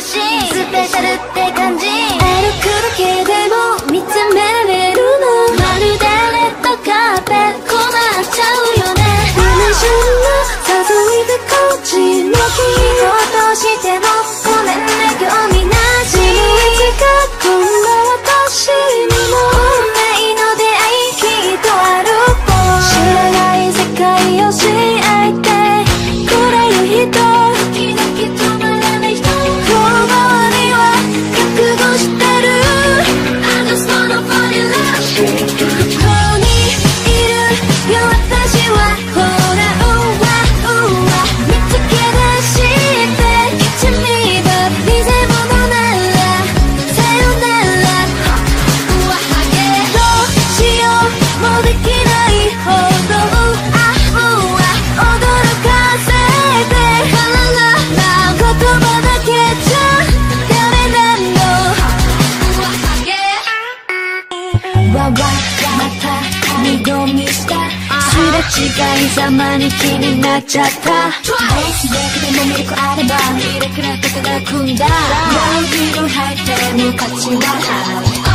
しい。スペシャルって感じ。歩くだけでも見つめれるの。まるでレッドカーペット困っちゃうよね。胸中の誘いでこっちのきっとしてもごめんね興味ない。たまに気になっちゃった。ベースでも魅力あればミラクルと輝くんだ。ラウンド入っても価値は。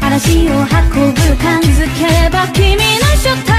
嵐を運ぶ感づけば君の正体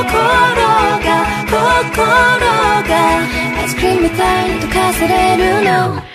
心がアイスクリームみたいに溶かされるの。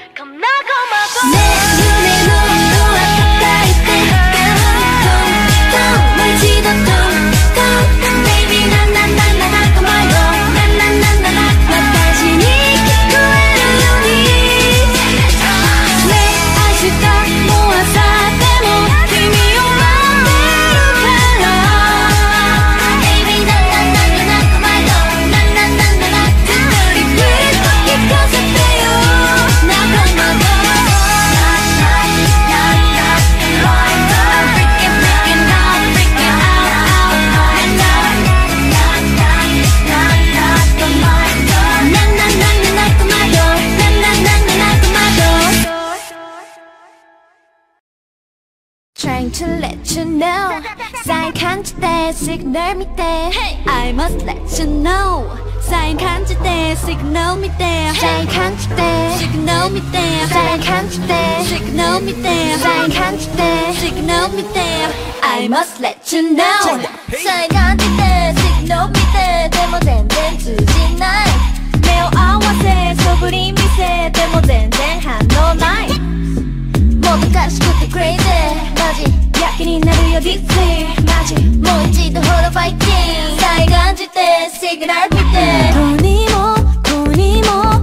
で見て、hey! I must let you know サイン感じてシグナル見てサイン感じてシグナル見てサイン感じてシグナル見てサイン感じてシグナル見て I must let you know サイン感じてシグナル見てでも全然通じない目を合わせそぶり見せても全然反応ないもどかしくて crazy マジやけになるよマジ。もう一度ほらファイティン再感じてシグナル見て。どうにもこうにも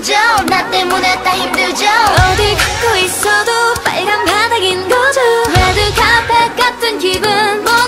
힘들죠? 나 때문에 다 힘들죠? 어디 걷고 있어도 빨간 바닥인 거죠. 레드 카펫 같은 기분. 뭐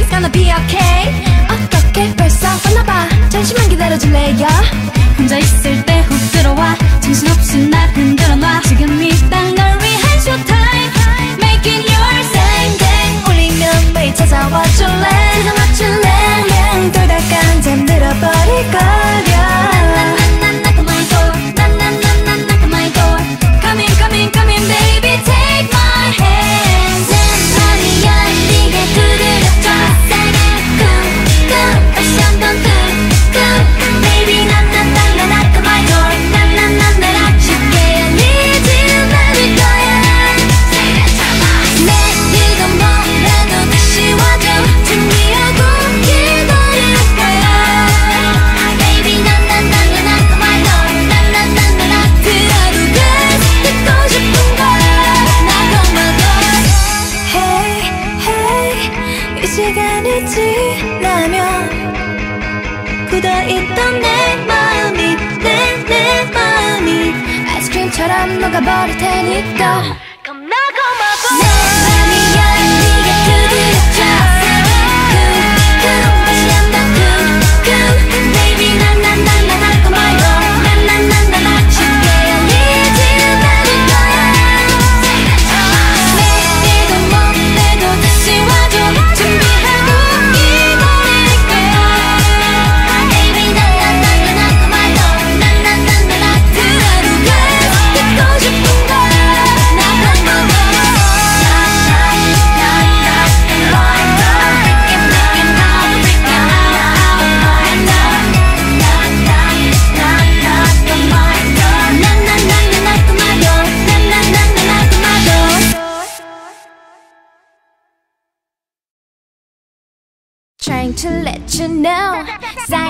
Everything's gonna be okay. 어떻게 벌써 왔나봐. 잠시만 기다려줄래요? 혼자 있을 때 훅 들어와. 정신없이 날 흔들어놔. 지금 이땅널 위한 쇼타임. Making your same day 울리면 매일 찾아와줄래? 찾아와줄래? 그냥 돌다 깜잠 들어버릴걸. 시간이 지나면 굳어있던 내 마음이 내 내 마음이 아이스크림처럼 녹아버릴 테니까.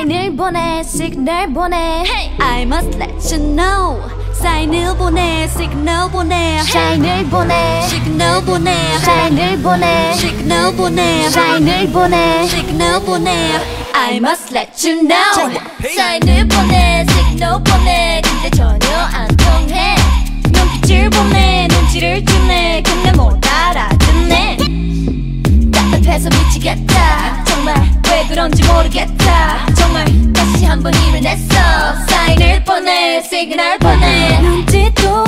사인을 보내 시그널 보내. Hey! I must let you know. 사인을 보내 시그널 보내. 사인을 보내. 시그널 보내. 사인을 보내. 시그널 보내. 사인을 보내. 시그널 보내. I must let you know. 사인을 보내 시그널 보내. 근데 전혀 안 통해. 눈빛을 보내 눈치를 주네. 근데 못 알아듣네. 답답해서 미치겠다. 정말 왜 그런지 모르겠다. 정말 다시 한 번 일을 냈어. 사인을 보내 시그널 보내. 눈짓도